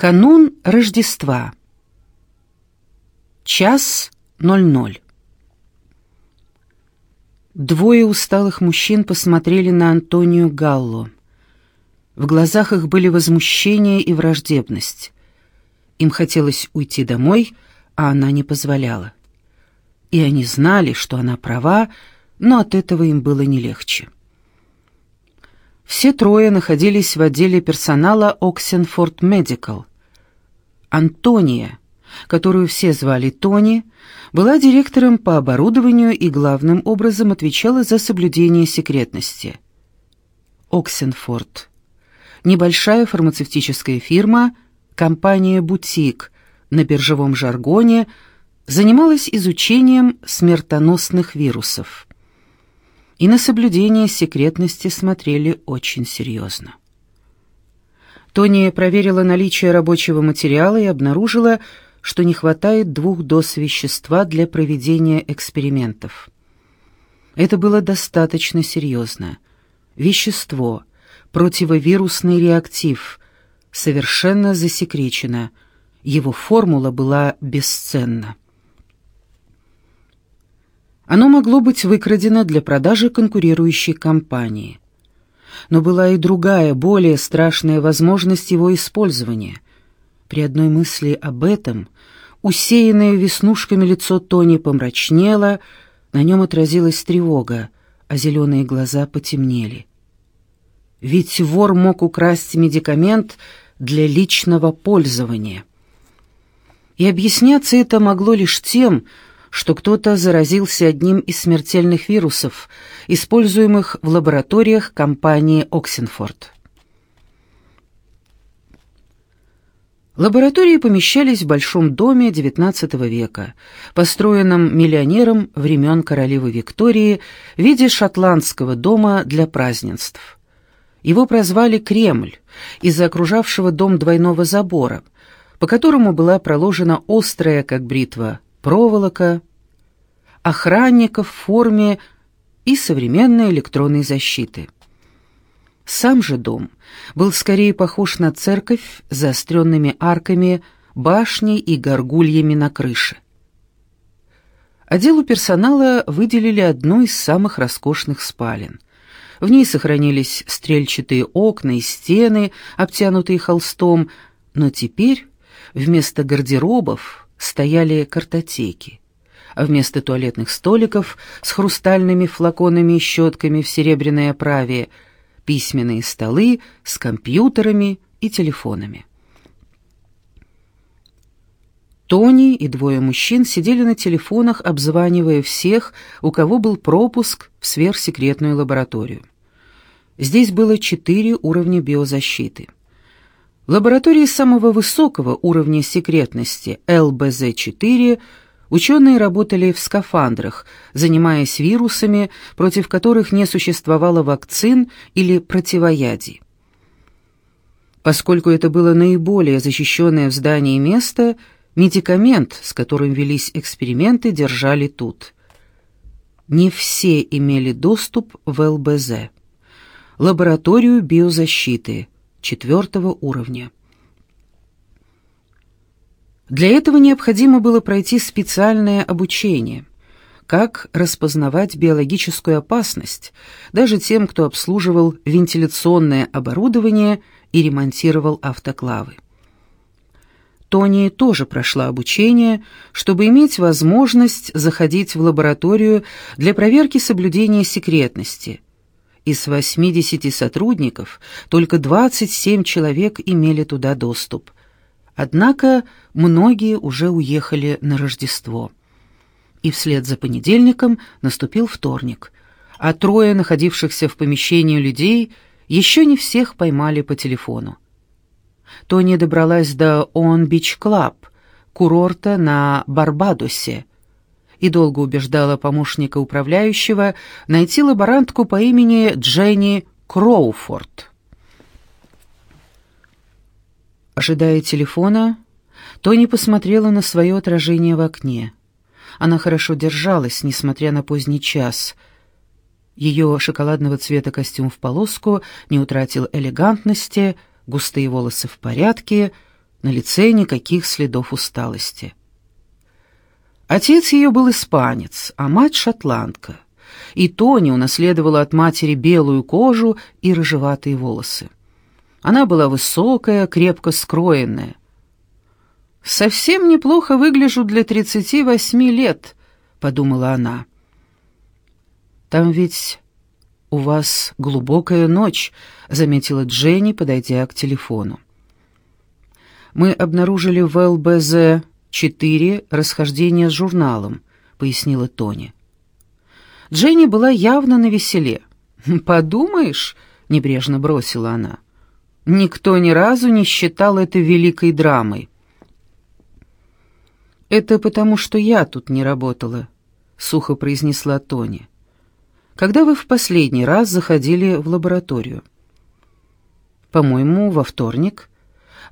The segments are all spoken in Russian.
Канун Рождества. Час ноль ноль. Двое усталых мужчин посмотрели на Антонию Галло. В глазах их были возмущение и враждебность. Им хотелось уйти домой, а она не позволяла. И они знали, что она права, но от этого им было не легче. Все трое находились в отделе персонала Оксенфорд Медикал. Антония, которую все звали Тони, была директором по оборудованию и главным образом отвечала за соблюдение секретности. Оксенфорд. Небольшая фармацевтическая фирма, компания «Бутик» на биржевом жаргоне занималась изучением смертоносных вирусов и на соблюдение секретности смотрели очень серьезно. Тони проверила наличие рабочего материала и обнаружила, что не хватает двух доз вещества для проведения экспериментов. Это было достаточно серьезно. Вещество, противовирусный реактив, совершенно засекречено. Его формула была бесценна. Оно могло быть выкрадено для продажи конкурирующей компании. Но была и другая, более страшная возможность его использования. При одной мысли об этом усеянное веснушками лицо Тони помрачнело, на нем отразилась тревога, а зеленые глаза потемнели. Ведь вор мог украсть медикамент для личного пользования. И объясняться это могло лишь тем, что кто-то заразился одним из смертельных вирусов, используемых в лабораториях компании «Оксенфорд». Лаборатории помещались в большом доме XIX века, построенном миллионером времен королевы Виктории в виде шотландского дома для празднеств. Его прозвали «Кремль» из-за окружавшего дом двойного забора, по которому была проложена острая, как бритва, проволока, охранников в форме и современной электронной защиты. Сам же дом был скорее похож на церковь с заостренными арками, башней и горгульями на крыше. Отделу персонала выделили одну из самых роскошных спален. В ней сохранились стрельчатые окна и стены, обтянутые холстом, но теперь вместо гардеробов стояли картотеки, а вместо туалетных столиков с хрустальными флаконами и щетками в серебряной оправе письменные столы с компьютерами и телефонами. Тони и двое мужчин сидели на телефонах, обзванивая всех, у кого был пропуск в сверхсекретную лабораторию. Здесь было четыре уровня биозащиты — лаборатории самого высокого уровня секретности ЛБЗ-4 ученые работали в скафандрах, занимаясь вирусами, против которых не существовало вакцин или противоядий. Поскольку это было наиболее защищенное в здании место, медикамент, с которым велись эксперименты, держали тут. Не все имели доступ в ЛБЗ. Лабораторию биозащиты – четвертого уровня. Для этого необходимо было пройти специальное обучение, как распознавать биологическую опасность, даже тем, кто обслуживал вентиляционное оборудование и ремонтировал автоклавы. Тони тоже прошла обучение, чтобы иметь возможность заходить в лабораторию для проверки соблюдения секретности – из 80 сотрудников только 27 человек имели туда доступ. Однако многие уже уехали на Рождество. И вслед за понедельником наступил вторник, а трое находившихся в помещении людей еще не всех поймали по телефону. Тони добралась до Он-Бич Клаб, курорта на Барбадосе, и долго убеждала помощника управляющего найти лаборантку по имени Дженни Кроуфорд. Ожидая телефона, Тони посмотрела на свое отражение в окне. Она хорошо держалась, несмотря на поздний час. Ее шоколадного цвета костюм в полоску не утратил элегантности, густые волосы в порядке, На лице никаких следов усталости. Отец ее был испанец, а мать — шотландка. И Тони унаследовала от матери белую кожу и рыжеватые волосы. Она была высокая, крепко скроенная. «Совсем неплохо выгляжу для тридцати восьми лет», — подумала она. «Там ведь у вас глубокая ночь», — заметила Дженни, подойдя к телефону. «Мы обнаружили в ЛБЗ-4 расхождение с журналом», — пояснила Тони. Дженни была явно на веселе. «Подумаешь», — небрежно бросила она, — «никто ни разу не считал это великой драмой». «Это потому, что я тут не работала», — сухо произнесла Тони. «Когда вы в последний раз заходили в лабораторию?» «По-моему, во вторник.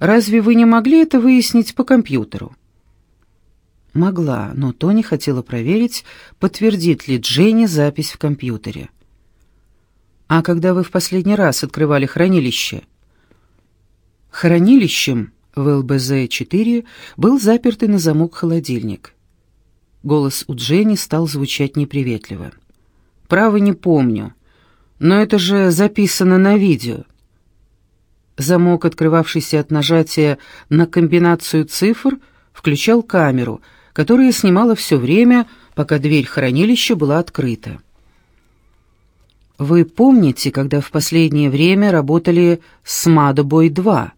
Разве вы не могли это выяснить по компьютеру?» Могла, но Тони хотела проверить, подтвердит ли Дженни запись в компьютере. «А когда вы в последний раз открывали хранилище?» «Хранилищем в ЛБЗ-4 был запертый на замок холодильник». Голос у Дженни стал звучать неприветливо. «Право не помню, но это же записано на видео». Замок, открывавшийся от нажатия на комбинацию цифр, включал камеру — которая снимала все время, пока дверь хранилища была открыта. Вы помните, когда в последнее время работали с Мадобой-2?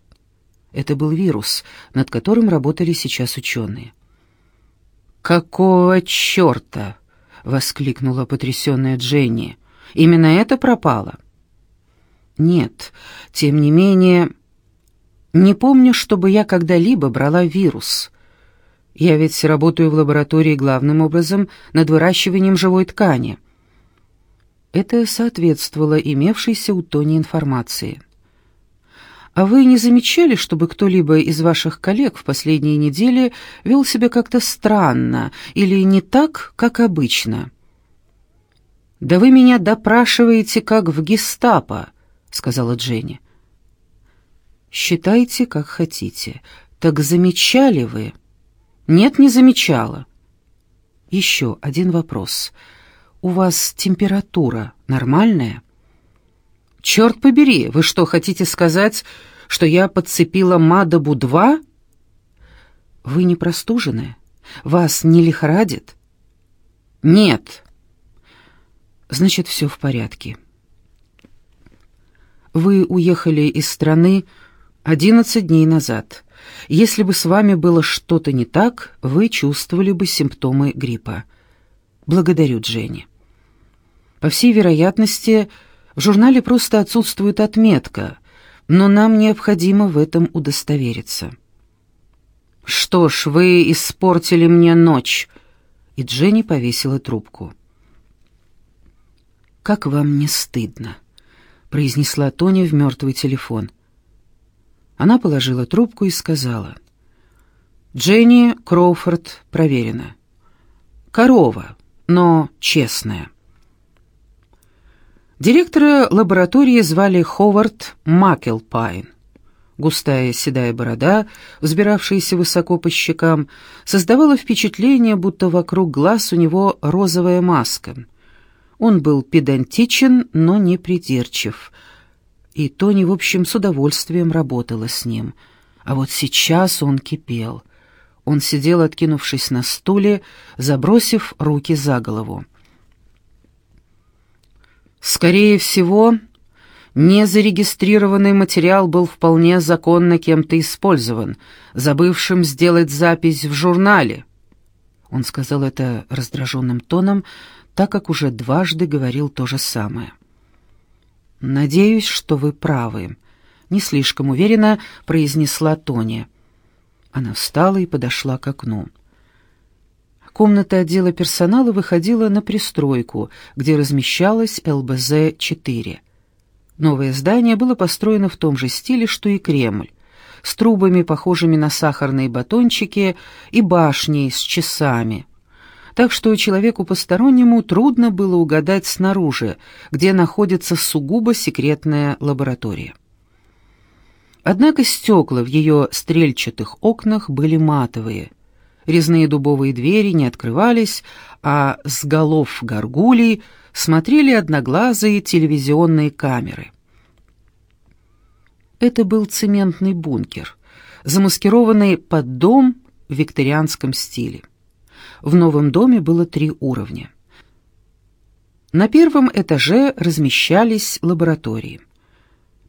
Это был вирус, над которым работали сейчас ученые. «Какого черта?» — воскликнула потрясенная Дженни. «Именно это пропало?» «Нет, тем не менее...» «Не помню, чтобы я когда-либо брала вирус. Я ведь работаю в лаборатории главным образом над выращиванием живой ткани. Это соответствовало имевшейся у Тони информации. А вы не замечали, чтобы кто-либо из ваших коллег в последние недели вел себя как-то странно или не так, как обычно? «Да вы меня допрашиваете, как в гестапо», — сказала Дженни. «Считайте, как хотите. Так замечали вы?» Нет, не замечала. Еще один вопрос. У вас температура нормальная? Черт побери, вы что, хотите сказать, что я подцепила Мадабу-2? Вы не простужены? Вас не лихорадит? Нет. Значит, все в порядке. Вы уехали из страны одиннадцать дней назад. Если бы с вами было что-то не так, вы чувствовали бы симптомы гриппа. Благодарю, Дженни. По всей вероятности, в журнале просто отсутствует отметка, но нам необходимо в этом удостовериться. «Что ж, вы испортили мне ночь», — и Дженни повесила трубку. «Как вам не стыдно?» — произнесла Тоня в мертвый телефон. Она положила трубку и сказала. «Дженни Кроуфорд проверена. Корова, но честная». Директора лаборатории звали Ховард Макелпайн. Густая седая борода, взбиравшаяся высоко по щекам, создавала впечатление, будто вокруг глаз у него розовая маска. Он был педантичен, но не придирчив — и Тони, в общем, с удовольствием работала с ним. А вот сейчас он кипел. Он сидел, откинувшись на стуле, забросив руки за голову. «Скорее всего, незарегистрированный материал был вполне законно кем-то использован, забывшим сделать запись в журнале». Он сказал это раздраженным тоном, так как уже дважды говорил то же самое. «Надеюсь, что вы правы», — не слишком уверенно произнесла Тони. Она встала и подошла к окну. Комната отдела персонала выходила на пристройку, где размещалась ЛБЗ-4. Новое здание было построено в том же стиле, что и Кремль, с трубами, похожими на сахарные батончики, и башней с часами — так что человеку постороннему трудно было угадать снаружи, где находится сугубо секретная лаборатория. Однако стекла в ее стрельчатых окнах были матовые. Резные дубовые двери не открывались, а с голов горгулей смотрели одноглазые телевизионные камеры. Это был цементный бункер, замаскированный под дом в викторианском стиле. В новом доме было три уровня. На первом этаже размещались лаборатории.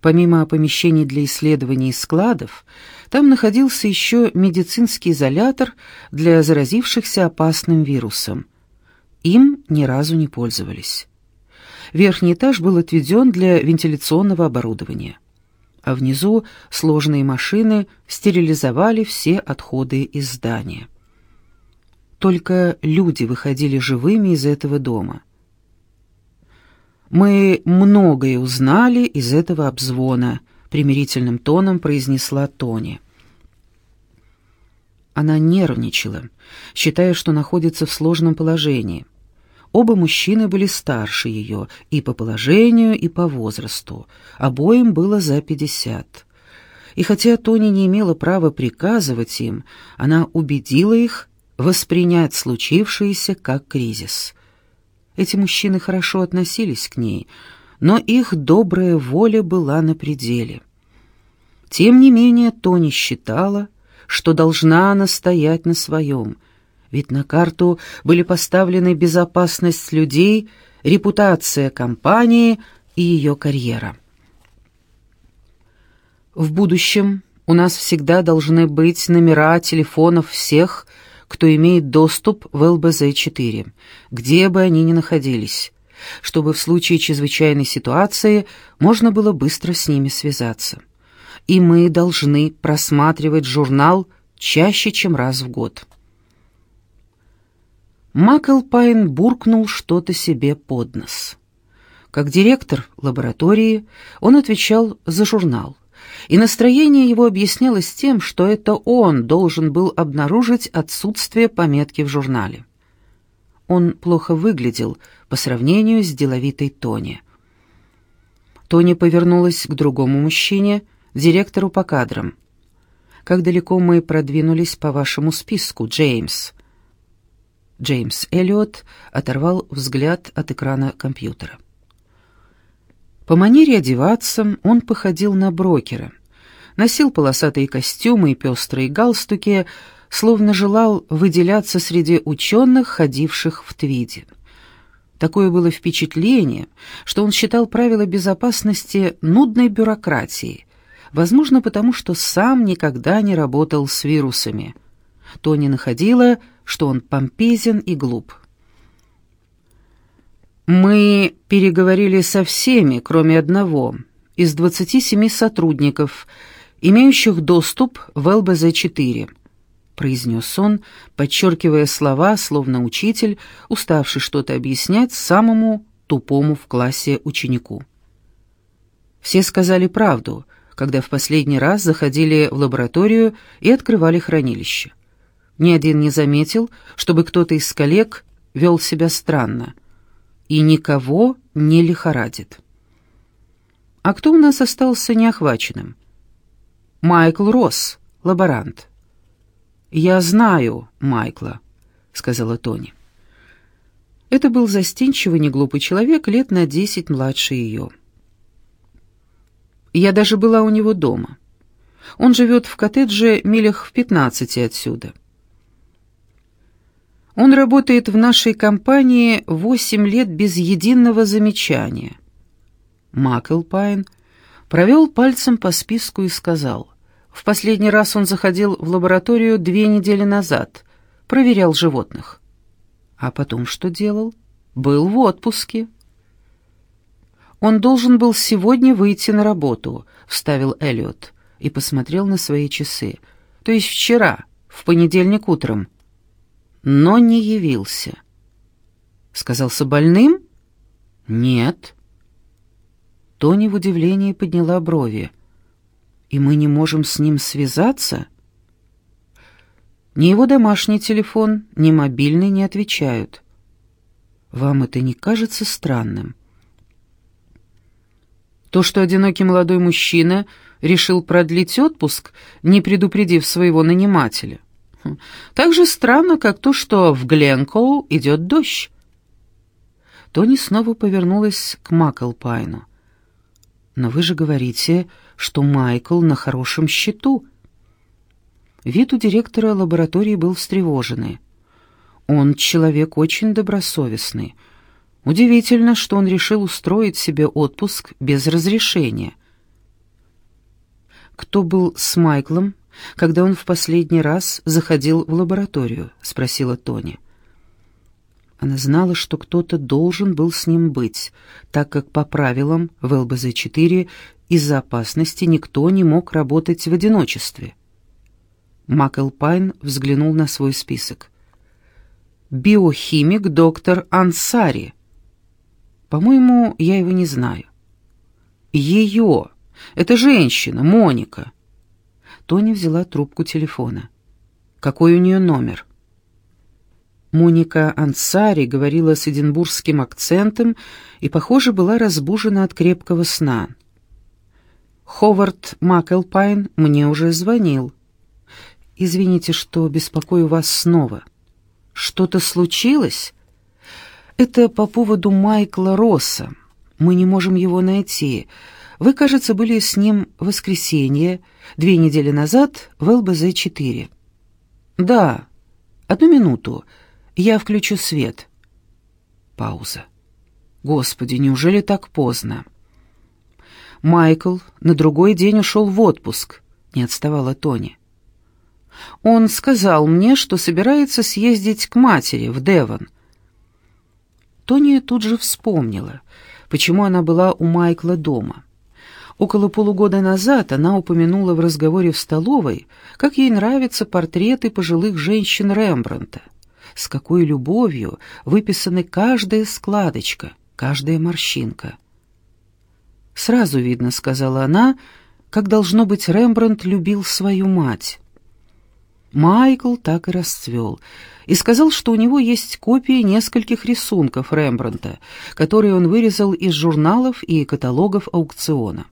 Помимо помещений для исследований и складов, там находился еще медицинский изолятор для заразившихся опасным вирусом. Им ни разу не пользовались. Верхний этаж был отведен для вентиляционного оборудования, а внизу сложные машины стерилизовали все отходы из здания. Только люди выходили живыми из этого дома – «Мы многое узнали из этого обзвона», — примирительным тоном произнесла Тони. Она нервничала, считая, что находится в сложном положении. Оба мужчины были старше ее и по положению, и по возрасту. Обоим было за пятьдесят. И хотя Тони не имела права приказывать им, она убедила их воспринять случившееся как кризис — эти мужчины хорошо относились к ней, но их добрая воля была на пределе. Тем не менее, Тони считала, что должна она стоять на своем, ведь на карту были поставлены безопасность людей, репутация компании и ее карьера. В будущем у нас всегда должны быть номера телефонов всех, кто имеет доступ в ЛБЗ-4, где бы они ни находились, чтобы в случае чрезвычайной ситуации можно было быстро с ними связаться. И мы должны просматривать журнал чаще, чем раз в год. Маклпайн буркнул что-то себе под нос. Как директор лаборатории он отвечал за журнал и настроение его объяснялось тем, что это он должен был обнаружить отсутствие пометки в журнале. Он плохо выглядел по сравнению с деловитой Тони. Тони повернулась к другому мужчине, директору по кадрам. «Как далеко мы продвинулись по вашему списку, Джеймс?» Джеймс Эллиот оторвал взгляд от экрана компьютера. По манере одеваться он походил на брокера. Носил полосатые костюмы и пестрые галстуки, словно желал выделяться среди ученых, ходивших в твиде. Такое было впечатление, что он считал правила безопасности нудной бюрократией, возможно, потому что сам никогда не работал с вирусами. Тони находила, что он помпезен и глуп. Мы переговорили со всеми, кроме одного, из 27 сотрудников, имеющих доступ в ЛБЗ-4, произнес он, подчеркивая слова, словно учитель, уставший что-то объяснять самому тупому в классе ученику. Все сказали правду, когда в последний раз заходили в лабораторию и открывали хранилище. Ни один не заметил, чтобы кто-то из коллег вел себя странно и никого не лихорадит. А кто у нас остался неохваченным? Майкл Росс, лаборант. «Я знаю Майкла», — сказала Тони. Это был застенчивый, неглупый человек, лет на десять младше ее. Я даже была у него дома. Он живет в коттедже милях в пятнадцати отсюда. Он работает в нашей компании восемь лет без единого замечания. Маклпайн провел пальцем по списку и сказал, в последний раз он заходил в лабораторию две недели назад, проверял животных. А потом что делал? Был в отпуске. Он должен был сегодня выйти на работу, вставил Эллиот и посмотрел на свои часы. То есть вчера, в понедельник утром но не явился. Сказался больным? Нет. Тони в удивлении подняла брови. И мы не можем с ним связаться? Ни его домашний телефон, ни мобильный не отвечают. Вам это не кажется странным? То, что одинокий молодой мужчина решил продлить отпуск, не предупредив своего нанимателя. Так же странно, как то, что в Гленкоу идет дождь. Тони снова повернулась к Маклпайну. «Но вы же говорите, что Майкл на хорошем счету». Вид у директора лаборатории был встревоженный. Он человек очень добросовестный. Удивительно, что он решил устроить себе отпуск без разрешения. «Кто был с Майклом, когда он в последний раз заходил в лабораторию?» — спросила Тони. Она знала, что кто-то должен был с ним быть, так как по правилам в ЛБЗ-4 из-за опасности никто не мог работать в одиночестве. Макэлпайн взглянул на свой список. «Биохимик доктор Ансари». «По-моему, я его не знаю». «Ее! Это женщина, Моника». Тони взяла трубку телефона. «Какой у нее номер?» Моника Ансари говорила с эдинбургским акцентом и, похоже, была разбужена от крепкого сна. «Ховард Макэлпайн мне уже звонил. Извините, что беспокою вас снова. Что-то случилось? Это по поводу Майкла Росса. Мы не можем его найти. Вы, кажется, были с ним в воскресенье, две недели назад, в ЛБЗ-4. Да, одну минуту. Я включу свет. Пауза. Господи, неужели так поздно? Майкл на другой день ушел в отпуск, не отставала Тони. Он сказал мне, что собирается съездить к матери в Девон. Тони тут же вспомнила, почему она была у Майкла дома. Около полугода назад она упомянула в разговоре в столовой, как ей нравятся портреты пожилых женщин Рембрандта. С какой любовью выписаны каждая складочка, каждая морщинка. «Сразу видно», — сказала она, — «как, должно быть, Рембрандт любил свою мать». Майкл так и расцвел и сказал, что у него есть копии нескольких рисунков Рембрандта, которые он вырезал из журналов и каталогов аукциона.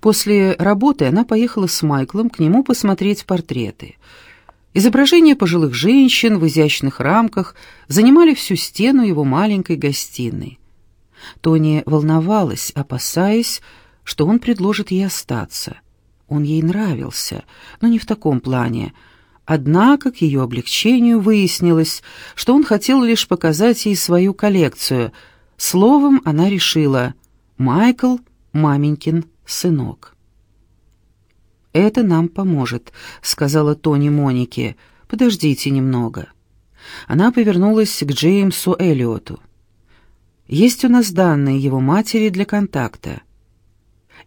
После работы она поехала с Майклом к нему посмотреть портреты. Изображения пожилых женщин в изящных рамках занимали всю стену его маленькой гостиной. Тони волновалась, опасаясь, что он предложит ей остаться — он ей нравился, но не в таком плане. Однако, к ее облегчению, выяснилось, что он хотел лишь показать ей свою коллекцию. Словом, она решила «Майкл — маменькин сынок». «Это нам поможет», — сказала Тони Монике. «Подождите немного». Она повернулась к Джеймсу Эллиоту. «Есть у нас данные его матери для контакта».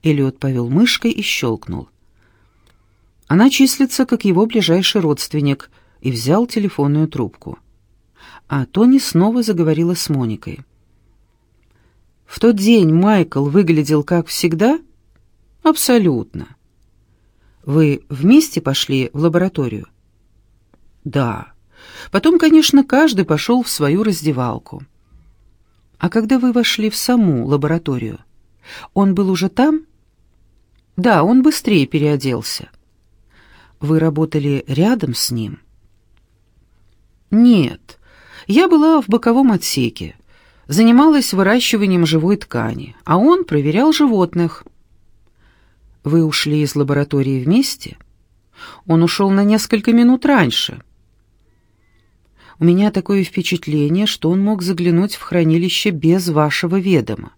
Эллиот повел мышкой и щелкнул. Она числится как его ближайший родственник и взял телефонную трубку. А Тони снова заговорила с Моникой. В тот день Майкл выглядел как всегда? Абсолютно. Вы вместе пошли в лабораторию? Да. Потом, конечно, каждый пошел в свою раздевалку. А когда вы вошли в саму лабораторию, он был уже там? Да, он быстрее переоделся. Вы работали рядом с ним? Нет. Я была в боковом отсеке. Занималась выращиванием живой ткани, а он проверял животных. Вы ушли из лаборатории вместе? Он ушел на несколько минут раньше. У меня такое впечатление, что он мог заглянуть в хранилище без вашего ведома.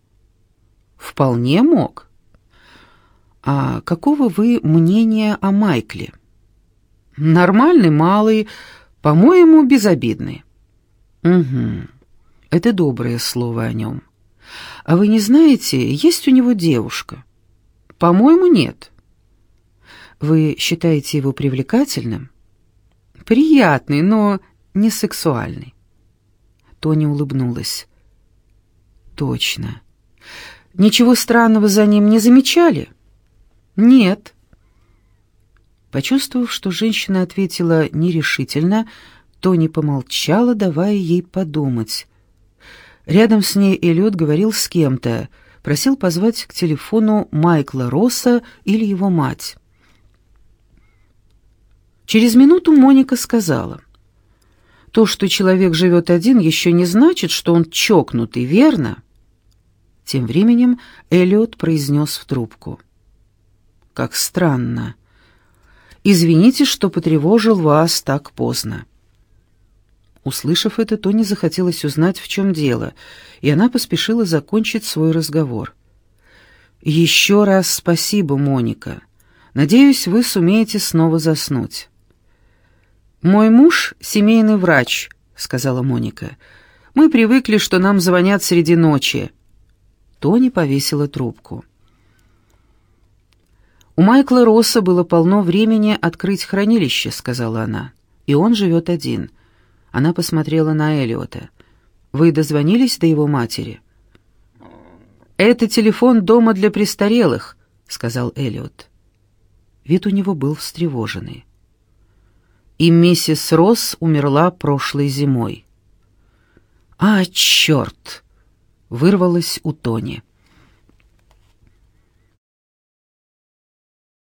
Вполне мог. А какого вы мнения о Майкле? Нормальный, малый, по-моему, безобидный. Угу. Это доброе слово о нем. А вы не знаете, есть у него девушка? По-моему, нет. Вы считаете его привлекательным? Приятный, но не сексуальный. Тони улыбнулась. Точно. Ничего странного за ним не замечали? Нет. Почувствовав, что женщина ответила нерешительно, Тони помолчала, давая ей подумать. Рядом с ней Эллиот говорил с кем-то, просил позвать к телефону Майкла Росса или его мать. Через минуту Моника сказала, «То, что человек живет один, еще не значит, что он чокнутый, верно?» Тем временем Эллиот произнес в трубку. «Как странно. Извините, что потревожил вас так поздно». Услышав это, Тони захотелось узнать, в чем дело, и она поспешила закончить свой разговор. «Еще раз спасибо, Моника. Надеюсь, вы сумеете снова заснуть». «Мой муж — семейный врач», — сказала Моника. «Мы привыкли, что нам звонят среди ночи». Тони повесила трубку. «У Майкла Росса было полно времени открыть хранилище», — сказала она. «И он живет один». Она посмотрела на Элиота. «Вы дозвонились до его матери?» «Это телефон дома для престарелых», — сказал Элиот. Вид у него был встревоженный. И миссис Росс умерла прошлой зимой. «А, черт!» — вырвалось у Тони.